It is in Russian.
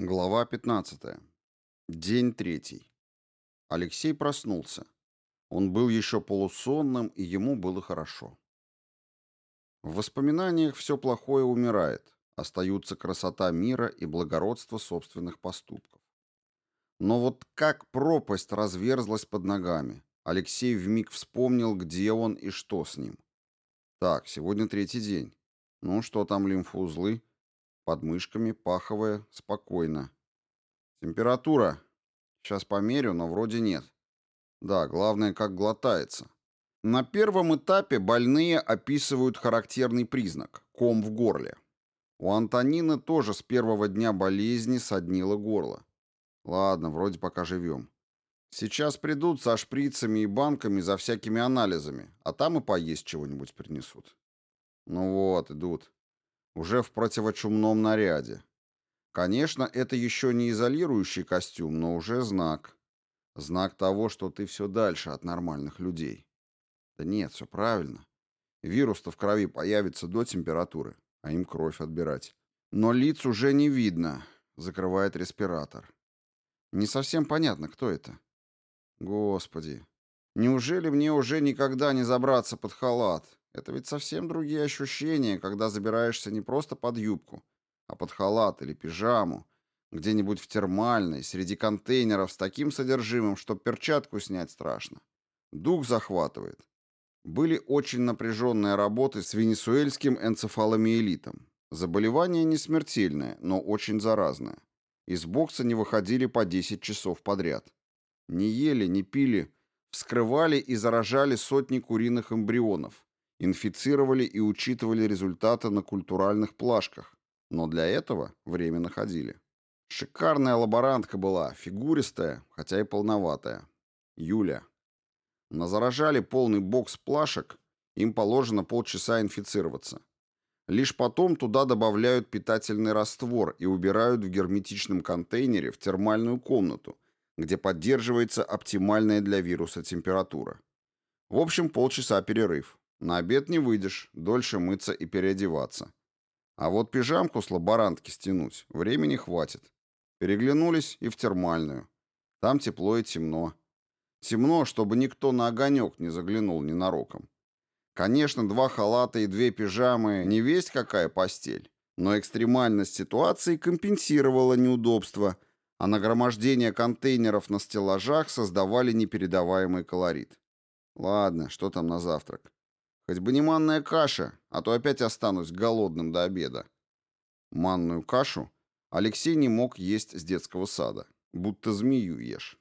Глава 15. День третий. Алексей проснулся. Он был еще полусонным, и ему было хорошо. В воспоминаниях все плохое умирает, остаются красота мира и благородство собственных поступков. Но вот как пропасть разверзлась под ногами, Алексей вмиг вспомнил, где он и что с ним. Так, сегодня третий день. Ну, что там лимфоузлы? Под мышками, паховая, спокойно. Температура. Сейчас померю, но вроде нет. Да, главное, как глотается. На первом этапе больные описывают характерный признак – ком в горле. У Антонины тоже с первого дня болезни соднило горло. Ладно, вроде пока живем. Сейчас придут со шприцами и банками за всякими анализами, а там и поесть чего-нибудь принесут. Ну вот, идут уже в противочумном наряде. Конечно, это еще не изолирующий костюм, но уже знак. Знак того, что ты все дальше от нормальных людей. Да нет, все правильно. Вирус-то в крови появится до температуры, а им кровь отбирать. Но лиц уже не видно, закрывает респиратор. Не совсем понятно, кто это. Господи, неужели мне уже никогда не забраться под халат? Это ведь совсем другие ощущения, когда забираешься не просто под юбку, а под халат или пижаму, где-нибудь в термальной, среди контейнеров с таким содержимым, что перчатку снять страшно. Дух захватывает. Были очень напряженные работы с венесуэльским энцефаломиелитом. Заболевание не смертельное, но очень заразное. Из бокса не выходили по 10 часов подряд. Не ели, не пили, вскрывали и заражали сотни куриных эмбрионов, инфицировали и учитывали результаты на культуральных плашках, но для этого время находили. Шикарная лаборантка была, фигуристая, хотя и полноватая. Юля. Назаражали полный бокс плашек, им положено полчаса инфицироваться. Лишь потом туда добавляют питательный раствор и убирают в герметичном контейнере в термальную комнату, где поддерживается оптимальная для вируса температура. В общем, полчаса перерыв. На обед не выйдешь, дольше мыться и переодеваться. А вот пижамку с лаборантки стянуть времени хватит. Переглянулись и в термальную. Там тепло и темно. Темно, чтобы никто на огонек не заглянул ненароком. Конечно, два халата и две пижамы — не весть какая постель. Но экстремальность ситуации компенсировала неудобства, а нагромождение контейнеров на стеллажах создавали непередаваемый колорит. Ладно, что там на завтрак? Хоть бы не манная каша, а то опять останусь голодным до обеда. Манную кашу Алексей не мог есть с детского сада, будто змею ешь.